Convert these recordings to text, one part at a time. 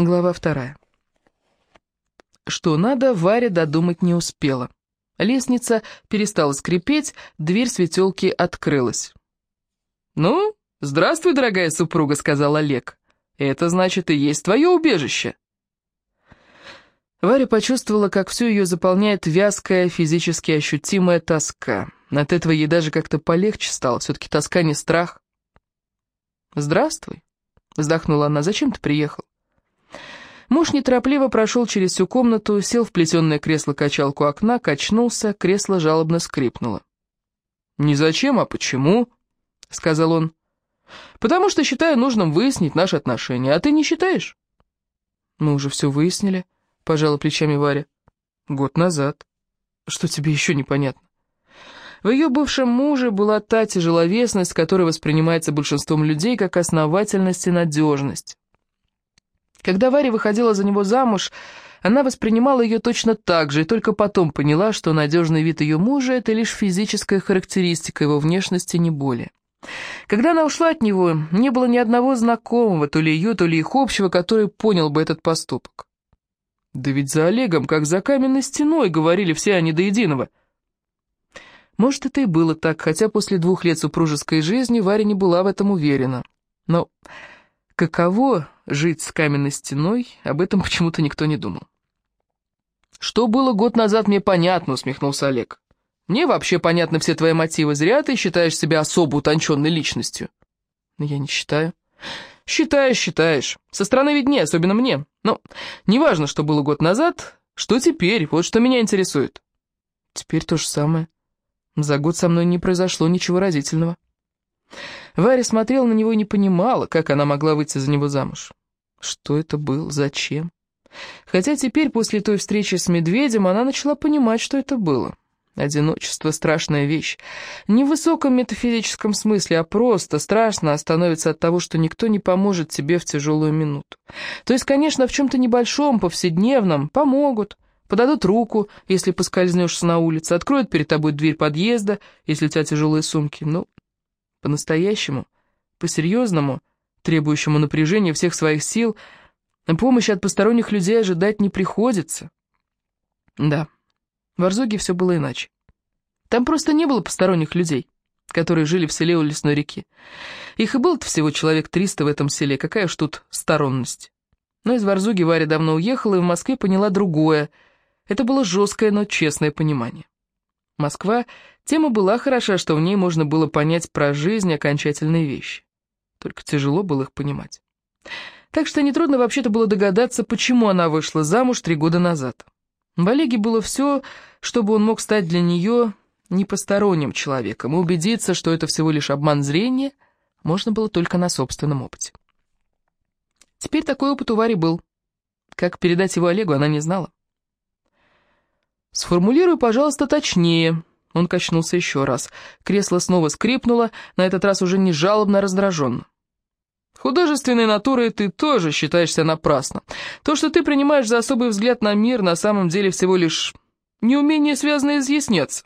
Глава вторая. Что надо, Варя додумать не успела. Лестница перестала скрипеть, дверь светелки открылась. «Ну, здравствуй, дорогая супруга», — сказал Олег. «Это значит и есть твое убежище». Варя почувствовала, как всю ее заполняет вязкая, физически ощутимая тоска. От этого ей даже как-то полегче стало, все-таки тоска не страх. «Здравствуй», — вздохнула она, — «зачем ты приехал?» Муж неторопливо прошел через всю комнату, сел в плетеное кресло-качалку окна, качнулся, кресло жалобно скрипнуло. «Не зачем, а почему?» — сказал он. «Потому что считаю нужным выяснить наши отношения, а ты не считаешь?» «Мы уже все выяснили», — пожала плечами Варя. «Год назад. Что тебе еще непонятно?» В ее бывшем муже была та тяжеловесность, которая воспринимается большинством людей как основательность и надежность. Когда Варя выходила за него замуж, она воспринимала ее точно так же, и только потом поняла, что надежный вид ее мужа – это лишь физическая характеристика его внешности, не более. Когда она ушла от него, не было ни одного знакомого, то ли ее, то ли их общего, который понял бы этот поступок. Да ведь за Олегом, как за каменной стеной, говорили все они до единого. Может, это и было так, хотя после двух лет супружеской жизни Варя не была в этом уверена. Но каково жить с каменной стеной, об этом почему-то никто не думал. «Что было год назад, мне понятно», — усмехнулся Олег. «Мне вообще понятны все твои мотивы. Зря ты считаешь себя особо утонченной личностью». «Но я не считаю». «Считаешь, считаешь. Со стороны виднее, особенно мне. Но неважно, что было год назад, что теперь, вот что меня интересует». «Теперь то же самое. За год со мной не произошло ничего разительного». Варя смотрела на него и не понимала, как она могла выйти за него замуж. Что это было? Зачем? Хотя теперь, после той встречи с медведем, она начала понимать, что это было. Одиночество — страшная вещь. Не в высоком метафизическом смысле, а просто страшно становится от того, что никто не поможет тебе в тяжелую минуту. То есть, конечно, в чем-то небольшом, повседневном помогут, подадут руку, если поскользнешься на улице, откроют перед тобой дверь подъезда, если у тебя тяжелые сумки. Ну, по-настоящему, по-серьезному, требующему напряжения всех своих сил, помощи от посторонних людей ожидать не приходится. Да, в Арзуге все было иначе. Там просто не было посторонних людей, которые жили в селе у лесной реки. Их и было-то всего человек 300 в этом селе, какая уж тут сторонность. Но из Варзуги Варя давно уехала и в Москве поняла другое. Это было жесткое, но честное понимание. Москва тема была хороша, что в ней можно было понять про жизнь окончательные вещи. Только тяжело было их понимать. Так что нетрудно вообще-то было догадаться, почему она вышла замуж три года назад. В Олеге было все, чтобы он мог стать для нее непосторонним человеком, и убедиться, что это всего лишь обман зрения, можно было только на собственном опыте. Теперь такой опыт у Вари был. Как передать его Олегу, она не знала. «Сформулируй, пожалуйста, точнее». Он качнулся еще раз. Кресло снова скрипнуло, на этот раз уже не жалобно, а раздраженно. Художественной натурой ты тоже считаешься напрасно. То, что ты принимаешь за особый взгляд на мир, на самом деле всего лишь неумение связано изъясняться.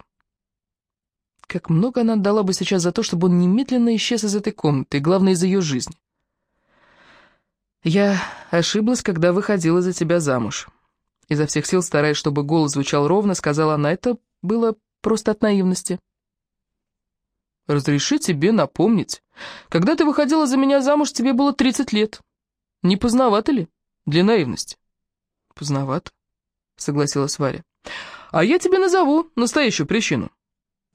Как много она отдала бы сейчас за то, чтобы он немедленно исчез из этой комнаты, главное, из ее жизни. Я ошиблась, когда выходила за тебя замуж. Изо всех сил, стараясь, чтобы голос звучал ровно, сказала она, это было просто от наивности. «Разреши тебе напомнить. Когда ты выходила за меня замуж, тебе было 30 лет. Не поздновато ли для наивности?» «Поздновато», — согласилась Варя. «А я тебе назову настоящую причину.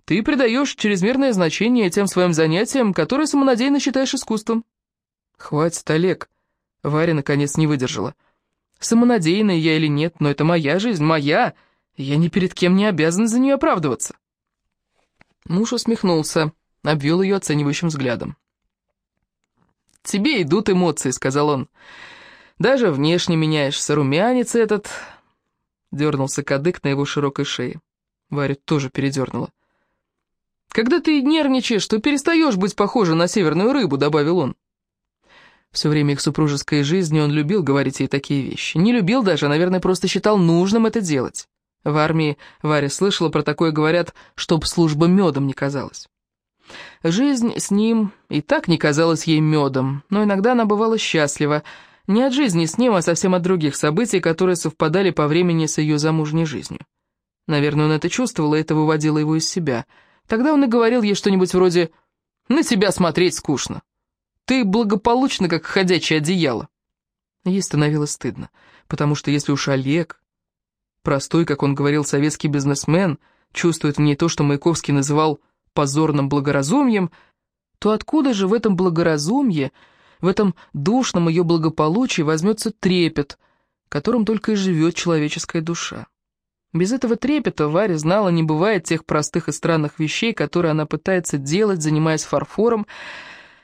Ты придаешь чрезмерное значение тем своим занятиям, которые самонадеянно считаешь искусством». «Хватит, Олег», — Варя наконец не выдержала. Самонадеянная я или нет, но это моя жизнь, моя. Я ни перед кем не обязан за нее оправдываться. Муж усмехнулся, обвел ее оценивающим взглядом. «Тебе идут эмоции», — сказал он. «Даже внешне меняешься, румянец этот...» Дернулся кадык на его широкой шее. Варя тоже передернула. «Когда ты нервничаешь, то перестаешь быть похожа на северную рыбу», — добавил он. Все время их супружеской жизни он любил говорить ей такие вещи. Не любил даже, а, наверное, просто считал нужным это делать. В армии Варя слышала про такое, говорят, чтоб служба медом не казалась. Жизнь с ним и так не казалась ей медом, но иногда она бывала счастлива. Не от жизни с ним, а совсем от других событий, которые совпадали по времени с ее замужней жизнью. Наверное, он это чувствовал, и это выводило его из себя. Тогда он и говорил ей что-нибудь вроде «На тебя смотреть скучно. Ты благополучна, как ходячее одеяло». Ей становилось стыдно, потому что если уж Олег, простой, как он говорил, советский бизнесмен, чувствует в ней то, что Маяковский называл позорным благоразумием, то откуда же в этом благоразумье, в этом душном ее благополучии возьмется трепет, которым только и живет человеческая душа? Без этого трепета Варя знала, не бывает тех простых и странных вещей, которые она пытается делать, занимаясь фарфором,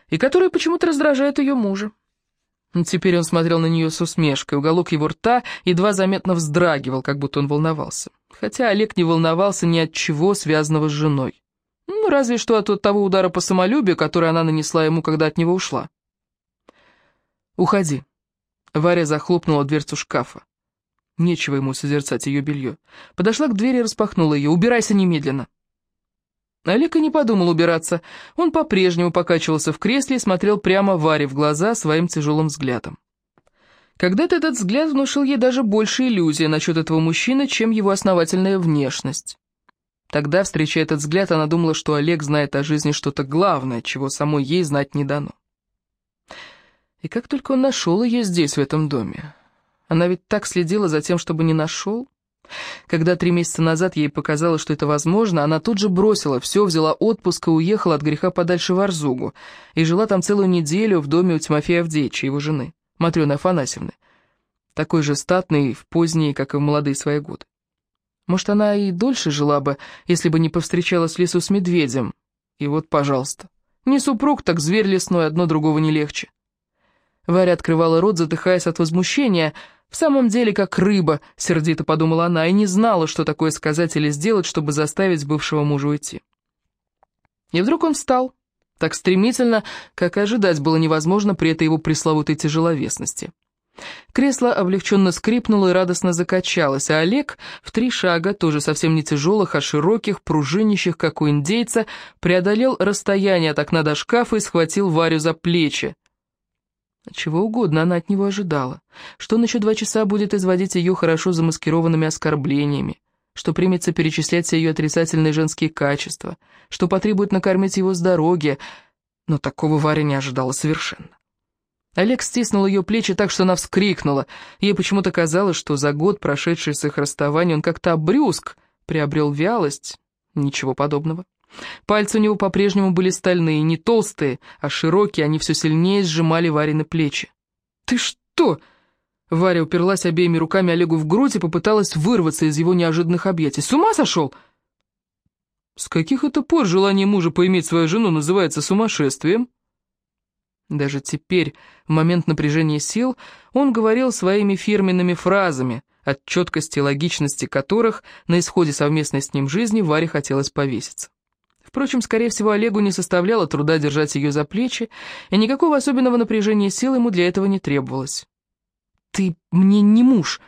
и которые почему-то раздражают ее мужа. Теперь он смотрел на нее с усмешкой, уголок его рта едва заметно вздрагивал, как будто он волновался. Хотя Олег не волновался ни от чего, связанного с женой. Ну, разве что от того удара по самолюбию, который она нанесла ему, когда от него ушла. «Уходи». Варя захлопнула дверцу шкафа. Нечего ему созерцать ее белье. Подошла к двери и распахнула ее. «Убирайся немедленно!» Олег и не подумал убираться. Он по-прежнему покачивался в кресле и смотрел прямо Варе в глаза своим тяжелым взглядом. Когда-то этот взгляд внушил ей даже больше иллюзий насчет этого мужчины, чем его основательная внешность. Тогда, встречая этот взгляд, она думала, что Олег знает о жизни что-то главное, чего самой ей знать не дано. И как только он нашел ее здесь, в этом доме. Она ведь так следила за тем, чтобы не нашел. Когда три месяца назад ей показалось, что это возможно, она тут же бросила все, взяла отпуск и уехала от греха подальше в Арзугу, и жила там целую неделю в доме у Тимофея Авдеевича, его жены, Матрёны Афанасьевны, такой же статный в поздние, как и в молодые свои годы. Может, она и дольше жила бы, если бы не повстречалась в лесу с медведем. И вот, пожалуйста, не супруг, так зверь лесной, одно другого не легче. Варя открывала рот, задыхаясь от возмущения, «В самом деле, как рыба», — сердито подумала она, и не знала, что такое сказать или сделать, чтобы заставить бывшего мужа уйти. И вдруг он встал, так стремительно, как ожидать было невозможно при этой его пресловутой тяжеловесности. Кресло облегченно скрипнуло и радостно закачалось, а Олег в три шага, тоже совсем не тяжелых, а широких, пружинищих, как у индейца, преодолел расстояние от окна до шкафа и схватил Варю за плечи. Чего угодно она от него ожидала. Что он еще два часа будет изводить ее хорошо замаскированными оскорблениями, что примется перечислять все ее отрицательные женские качества, что потребует накормить его с дороги, но такого Варя не ожидала совершенно. Олег стиснул ее плечи так, что она вскрикнула. Ей почему-то казалось, что за год, прошедший с их расставания, он как-то обрюзг, приобрел вялость. Ничего подобного. Пальцы у него по-прежнему были стальные, не толстые, а широкие, они все сильнее сжимали Варины плечи. «Ты что?» Варя уперлась обеими руками Олегу в грудь и попыталась вырваться из его неожиданных объятий. «С ума сошел?» «С каких это пор желание мужа поиметь свою жену называется сумасшествием?» Даже теперь, в момент напряжения сил, он говорил своими фирменными фразами, от четкости и логичности которых на исходе совместной с ним жизни Варе хотелось повеситься. Впрочем, скорее всего, Олегу не составляло труда держать ее за плечи, и никакого особенного напряжения сил ему для этого не требовалось. «Ты мне не муж!»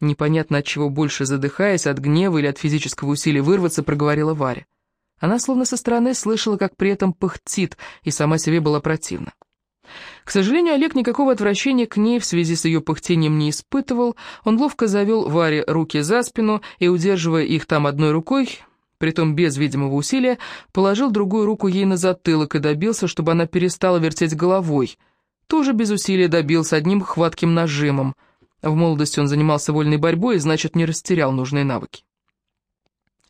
Непонятно от чего больше задыхаясь, от гнева или от физического усилия вырваться, проговорила Варя. Она словно со стороны слышала, как при этом пыхтит, и сама себе была противна. К сожалению, Олег никакого отвращения к ней в связи с ее пыхтением не испытывал. Он ловко завел Варе руки за спину и, удерживая их там одной рукой, притом без видимого усилия, положил другую руку ей на затылок и добился, чтобы она перестала вертеть головой. Тоже без усилия добился одним хватким нажимом. В молодости он занимался вольной борьбой и, значит, не растерял нужные навыки.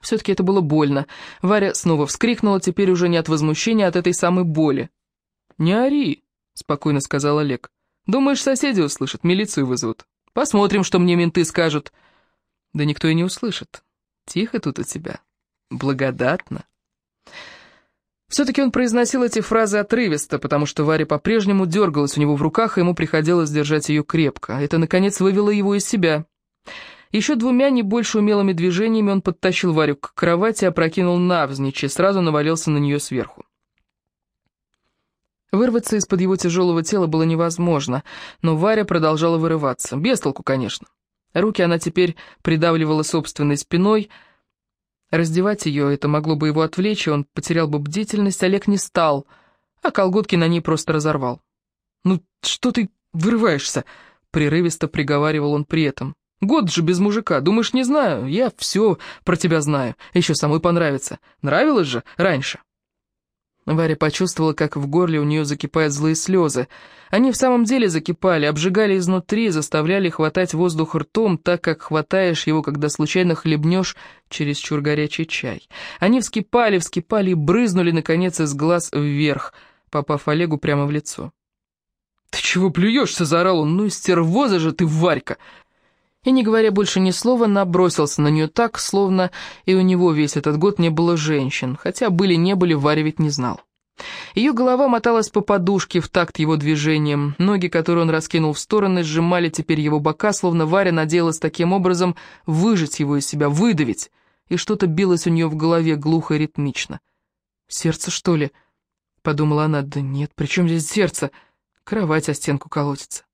Все-таки это было больно. Варя снова вскрикнула, теперь уже не от возмущения, а от этой самой боли. «Не ори», — спокойно сказал Олег. «Думаешь, соседи услышат, милицию вызовут? Посмотрим, что мне менты скажут». «Да никто и не услышит. Тихо тут у тебя» благодатно. Все-таки он произносил эти фразы отрывисто, потому что Варя по-прежнему дергалась у него в руках, и ему приходилось держать ее крепко. Это, наконец, вывело его из себя. Еще двумя не больше умелыми движениями он подтащил Варю к кровати, опрокинул навзничь и сразу навалился на нее сверху. Вырваться из-под его тяжелого тела было невозможно, но Варя продолжала вырываться. Без толку, конечно. Руки она теперь придавливала собственной спиной, Раздевать ее это могло бы его отвлечь, и он потерял бы бдительность, Олег не стал, а колготки на ней просто разорвал. «Ну, что ты вырываешься?» — прерывисто приговаривал он при этом. «Год же без мужика, думаешь, не знаю? Я все про тебя знаю, еще самой понравится. Нравилось же раньше?» Варя почувствовала, как в горле у нее закипают злые слезы. Они в самом деле закипали, обжигали изнутри, заставляли хватать воздух ртом, так как хватаешь его, когда случайно хлебнешь чересчур горячий чай. Они вскипали, вскипали и брызнули, наконец, из глаз вверх, попав Олегу прямо в лицо. «Ты чего плюешься?» — заорал он. «Ну и стервоза же ты, Варька!» И, не говоря больше ни слова, набросился на нее так, словно и у него весь этот год не было женщин, хотя были-не были, Варя ведь не знал. Ее голова моталась по подушке в такт его движением, ноги, которые он раскинул в стороны, сжимали теперь его бока, словно Варя надеялась таким образом выжать его из себя, выдавить, и что-то билось у нее в голове глухо и ритмично. «Сердце, что ли?» — подумала она. «Да нет, при чем здесь сердце? Кровать о стенку колотится».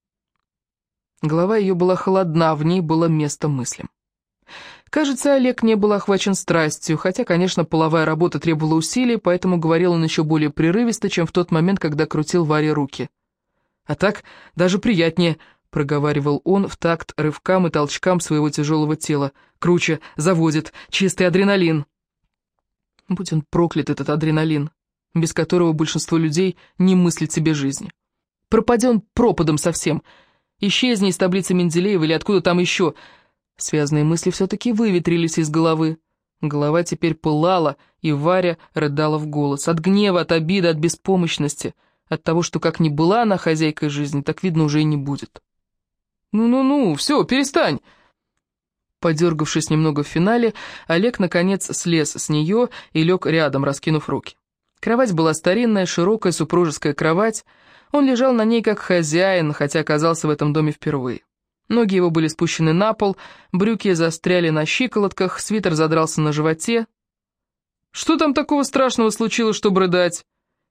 Голова ее была холодна, в ней было место мыслям. Кажется, Олег не был охвачен страстью, хотя, конечно, половая работа требовала усилий, поэтому говорил он еще более прерывисто, чем в тот момент, когда крутил Варе руки. «А так даже приятнее», — проговаривал он в такт рывкам и толчкам своего тяжелого тела. «Круче, заводит, чистый адреналин». Будь он проклят, этот адреналин, без которого большинство людей не мыслит себе жизни. Пропади он пропадом совсем — Исчезни из таблицы Менделеева или откуда там еще. Связанные мысли все-таки выветрились из головы. Голова теперь пылала, и Варя рыдала в голос. От гнева, от обиды, от беспомощности. От того, что как ни была она хозяйкой жизни, так, видно, уже и не будет. «Ну-ну-ну, все, перестань!» Подергавшись немного в финале, Олег, наконец, слез с нее и лег рядом, раскинув руки. Кровать была старинная, широкая супружеская кровать, он лежал на ней как хозяин, хотя оказался в этом доме впервые. Ноги его были спущены на пол, брюки застряли на щиколотках, свитер задрался на животе. «Что там такого страшного случилось, чтобы рыдать?»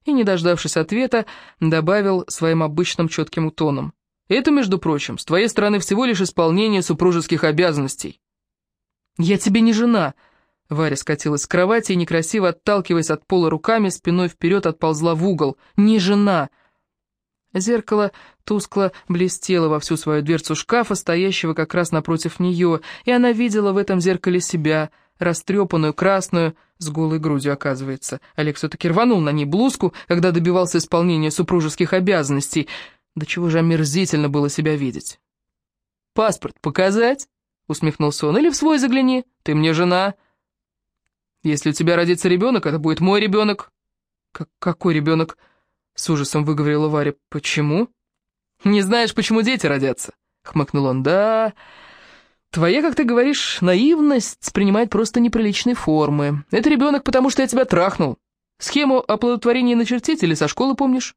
И, не дождавшись ответа, добавил своим обычным четким тоном. «Это, между прочим, с твоей стороны всего лишь исполнение супружеских обязанностей». «Я тебе не жена!» Варя скатилась с кровати и, некрасиво отталкиваясь от пола руками, спиной вперед отползла в угол. «Не жена!» Зеркало тускло блестело во всю свою дверцу шкафа, стоящего как раз напротив нее, и она видела в этом зеркале себя, растрепанную, красную, с голой грудью, оказывается. Олег все-таки рванул на ней блузку, когда добивался исполнения супружеских обязанностей. До чего же омерзительно было себя видеть. «Паспорт показать?» — усмехнулся он. «Или в свой загляни, ты мне жена». «Если у тебя родится ребенок, это будет мой ребенок». Как «Какой ребенок?» С ужасом выговорила Варя. «Почему?» «Не знаешь, почему дети родятся?» Хмыкнул он. «Да...» Твоя, как ты говоришь, наивность принимает просто неприличные формы. Это ребенок, потому что я тебя трахнул. Схему оплодотворения начертить или со школы помнишь?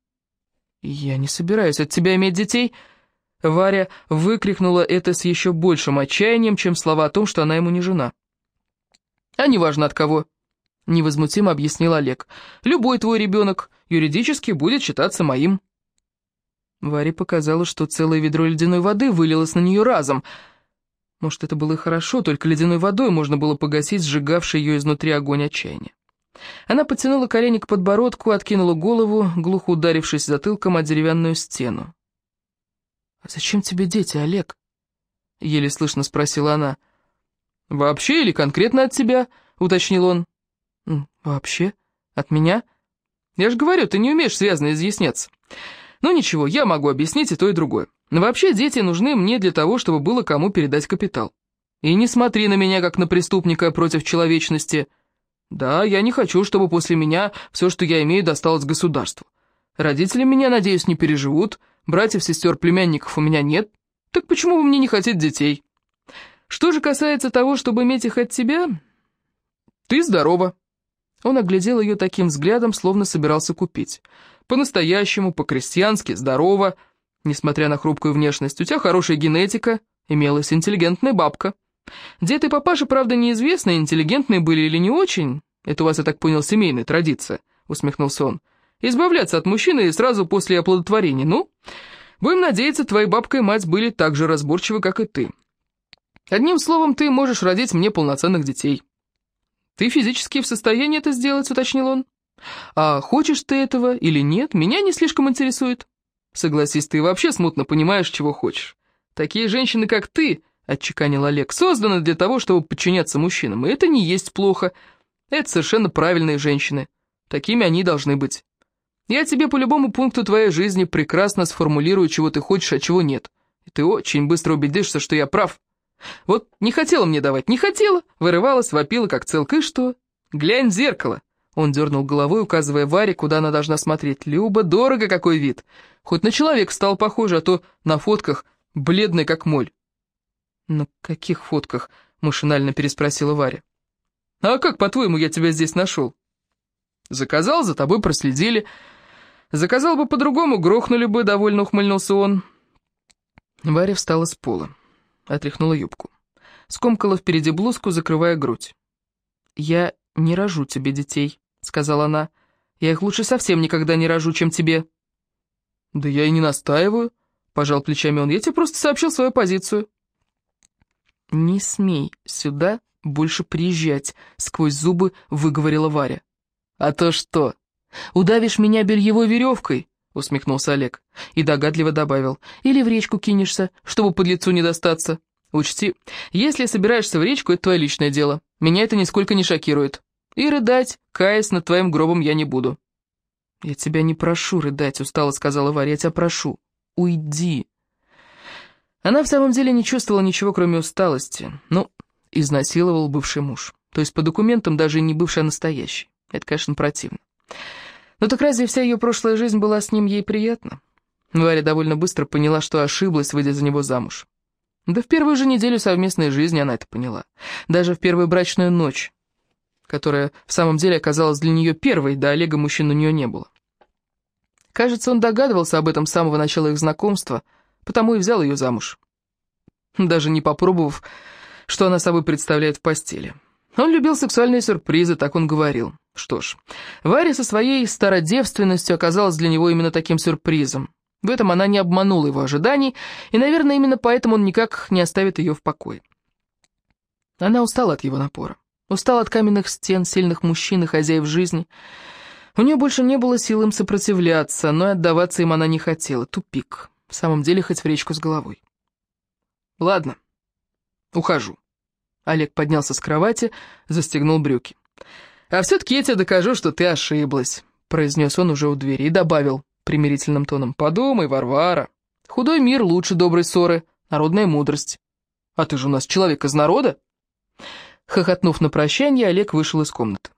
Я не собираюсь от тебя иметь детей. Варя выкрикнула это с еще большим отчаянием, чем слова о том, что она ему не жена. А неважно от кого. Невозмутимо объяснил Олег. Любой твой ребенок юридически будет считаться моим. Варе показалось, что целое ведро ледяной воды вылилось на нее разом. Может, это было и хорошо, только ледяной водой можно было погасить сжигавший ее изнутри огонь отчаяния. Она потянула колени к подбородку, откинула голову, глухо ударившись затылком о деревянную стену. «А зачем тебе дети, Олег?» — еле слышно спросила она. «Вообще или конкретно от тебя?» — уточнил он. «Вообще? От меня?» Я же говорю, ты не умеешь связно изъясняться. Ну ничего, я могу объяснить и то, и другое. Но вообще дети нужны мне для того, чтобы было кому передать капитал. И не смотри на меня, как на преступника против человечности. Да, я не хочу, чтобы после меня все, что я имею, досталось государству. Родители меня, надеюсь, не переживут, братьев, сестер, племянников у меня нет. Так почему вы мне не хотите детей? Что же касается того, чтобы иметь их от тебя, ты здорова. Он оглядел ее таким взглядом, словно собирался купить. По-настоящему, по-крестьянски, здорово. Несмотря на хрупкую внешность, у тебя хорошая генетика, имелась интеллигентная бабка. Дед и папаша, правда, неизвестны, интеллигентные были или не очень. Это у вас, я так понял, семейная традиция, усмехнулся он. Избавляться от мужчины сразу после оплодотворения. Ну, будем надеяться, твои бабка и мать были так же разборчивы, как и ты. Одним словом, ты можешь родить мне полноценных детей. «Ты физически в состоянии это сделать», — уточнил он. «А хочешь ты этого или нет, меня не слишком интересует. Согласись, ты вообще смутно понимаешь, чего хочешь. Такие женщины, как ты, — отчеканил Олег, — созданы для того, чтобы подчиняться мужчинам, и это не есть плохо. Это совершенно правильные женщины. Такими они должны быть. Я тебе по любому пункту твоей жизни прекрасно сформулирую, чего ты хочешь, а чего нет. И ты очень быстро убедишься, что я прав. Вот не хотела мне давать, не хотела, вырывалась, вопила, как целка, и что? Глянь в зеркало. Он дернул головой, указывая Варе, куда она должна смотреть. Люба, дорого какой вид. Хоть на человек стал похож, а то на фотках бледный, как моль. «На каких фотках?» — машинально переспросила Варя. «А как, по-твоему, я тебя здесь нашел?» «Заказал, за тобой проследили. Заказал бы по-другому, грохнули бы», — довольно ухмыльнулся он. Варя встала с пола, отряхнула юбку. Скомкала впереди блузку, закрывая грудь. «Я не рожу тебе детей», — сказала она. «Я их лучше совсем никогда не рожу, чем тебе». «Да я и не настаиваю», — пожал плечами он. «Я тебе просто сообщил свою позицию». «Не смей сюда больше приезжать», — сквозь зубы выговорила Варя. «А то что? Удавишь меня бельевой веревкой?» — усмехнулся Олег. И догадливо добавил. «Или в речку кинешься, чтобы под лицу не достаться. Учти, если собираешься в речку, это твое личное дело. Меня это нисколько не шокирует. И рыдать, каясь над твоим гробом, я не буду». «Я тебя не прошу рыдать», — устало сказала Варя. «Я тебя прошу. Уйди». Она в самом деле не чувствовала ничего, кроме усталости. Ну, изнасиловал бывший муж. То есть по документам даже не бывший, а настоящий. Это, конечно, противно. Но так разве вся ее прошлая жизнь была с ним ей приятна? Варя довольно быстро поняла, что ошиблась, выйдя за него замуж. Да в первую же неделю совместной жизни она это поняла. Даже в первую брачную ночь, которая в самом деле оказалась для нее первой, до Олега мужчин у нее не было. Кажется, он догадывался об этом с самого начала их знакомства — потому и взял ее замуж. Даже не попробовав, что она собой представляет в постели. Он любил сексуальные сюрпризы, так он говорил. Что ж, Варя со своей стародевственностью оказалась для него именно таким сюрпризом. В этом она не обманула его ожиданий, и, наверное, именно поэтому он никак не оставит ее в покое. Она устала от его напора. Устала от каменных стен, сильных мужчин и хозяев жизни. У нее больше не было сил им сопротивляться, но и отдаваться им она не хотела. Тупик. В самом деле, хоть в речку с головой. Ладно, ухожу. Олег поднялся с кровати, застегнул брюки. «А все-таки я тебе докажу, что ты ошиблась», — произнес он уже у двери и добавил примирительным тоном. «Подумай, Варвара, худой мир лучше доброй ссоры, народная мудрость. А ты же у нас человек из народа?» Хохотнув на прощание, Олег вышел из комнаты.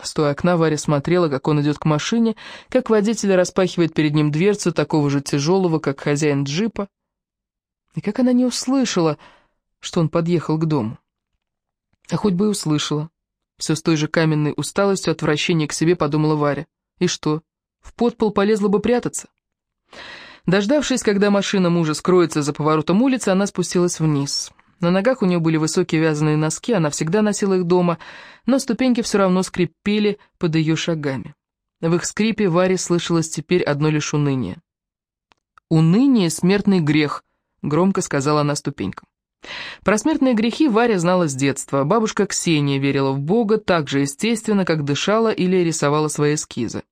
Стоя окна, Варя смотрела, как он идет к машине, как водитель распахивает перед ним дверцу такого же тяжелого, как хозяин джипа. И как она не услышала, что он подъехал к дому. А хоть бы и услышала. Все с той же каменной усталостью, отвращения к себе, подумала Варя. И что, в подпол полезла бы прятаться? Дождавшись, когда машина мужа скроется за поворотом улицы, она спустилась вниз. На ногах у нее были высокие вязаные носки, она всегда носила их дома, но ступеньки все равно скрипели под ее шагами. В их скрипе Варе слышалось теперь одно лишь уныние. «Уныние — смертный грех», — громко сказала она ступенькам. Про смертные грехи Варя знала с детства. Бабушка Ксения верила в Бога так же естественно, как дышала или рисовала свои эскизы.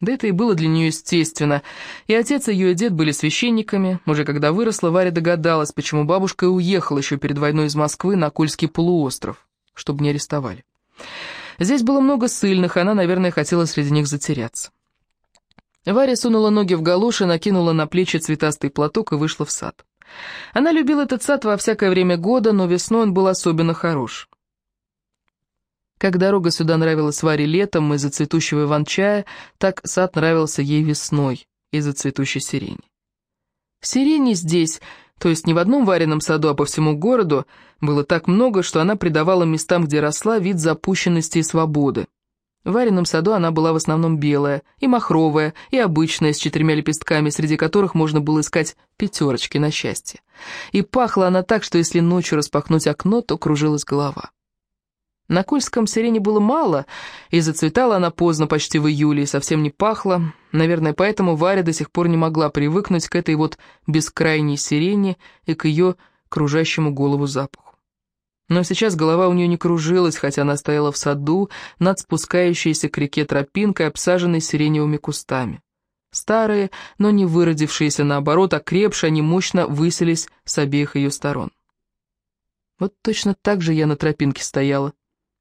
Да это и было для нее естественно. И отец и ее дед были священниками. Уже когда выросла, Варя догадалась, почему бабушка уехала еще перед войной из Москвы на Кольский полуостров, чтобы не арестовали. Здесь было много сыльных, она, наверное, хотела среди них затеряться. Варя сунула ноги в галоши, накинула на плечи цветастый платок и вышла в сад. Она любила этот сад во всякое время года, но весной он был особенно хорош. Как дорога сюда нравилась Варе летом из-за цветущего иван-чая, так сад нравился ей весной из-за цветущей сирени. Сирени здесь, то есть не в одном Вареном саду, а по всему городу, было так много, что она придавала местам, где росла, вид запущенности и свободы. В Вареном саду она была в основном белая, и махровая, и обычная, с четырьмя лепестками, среди которых можно было искать пятерочки на счастье. И пахла она так, что если ночью распахнуть окно, то кружилась голова. На Кольском сирени было мало, и зацветала она поздно, почти в июле, и совсем не пахла. Наверное, поэтому Варя до сих пор не могла привыкнуть к этой вот бескрайней сирени и к ее кружащему голову запаху. Но сейчас голова у нее не кружилась, хотя она стояла в саду над спускающейся к реке тропинкой, обсаженной сиреневыми кустами. Старые, но не выродившиеся, наоборот, окрепшие, они мощно высились с обеих ее сторон. Вот точно так же я на тропинке стояла.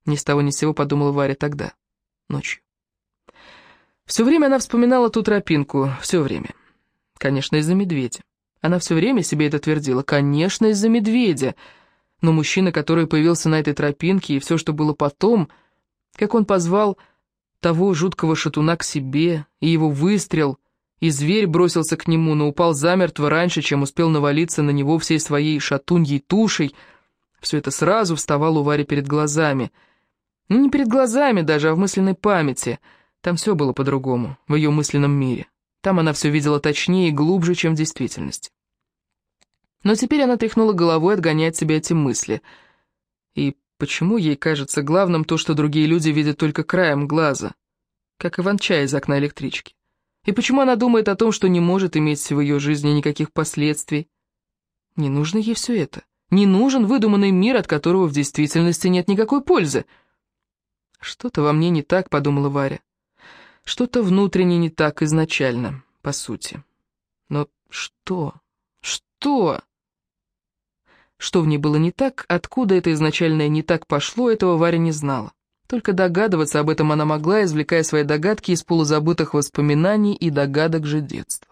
Ни с того ни с сего подумала Варя тогда, ночью. Все время она вспоминала ту тропинку, все время. Конечно, из-за медведя. Она все время себе это твердила. Конечно, из-за медведя. Но мужчина, который появился на этой тропинке, и все, что было потом, как он позвал того жуткого шатуна к себе, и его выстрел, и зверь бросился к нему, но упал замертво раньше, чем успел навалиться на него всей своей шатуньей тушей. Все это сразу вставало у Вари перед глазами. Ну, не перед глазами даже, а в мысленной памяти. Там все было по-другому, в ее мысленном мире. Там она все видела точнее и глубже, чем в действительности. Но теперь она тряхнула головой, отгоняя от себя эти мысли. И почему ей кажется главным то, что другие люди видят только краем глаза, как Иван-чай из окна электрички? И почему она думает о том, что не может иметь в ее жизни никаких последствий? Не нужно ей все это. Не нужен выдуманный мир, от которого в действительности нет никакой пользы. «Что-то во мне не так», — подумала Варя. «Что-то внутренне не так изначально, по сути. Но что? Что?» Что в ней было не так, откуда это изначальное не так пошло, этого Варя не знала. Только догадываться об этом она могла, извлекая свои догадки из полузабытых воспоминаний и догадок же детства.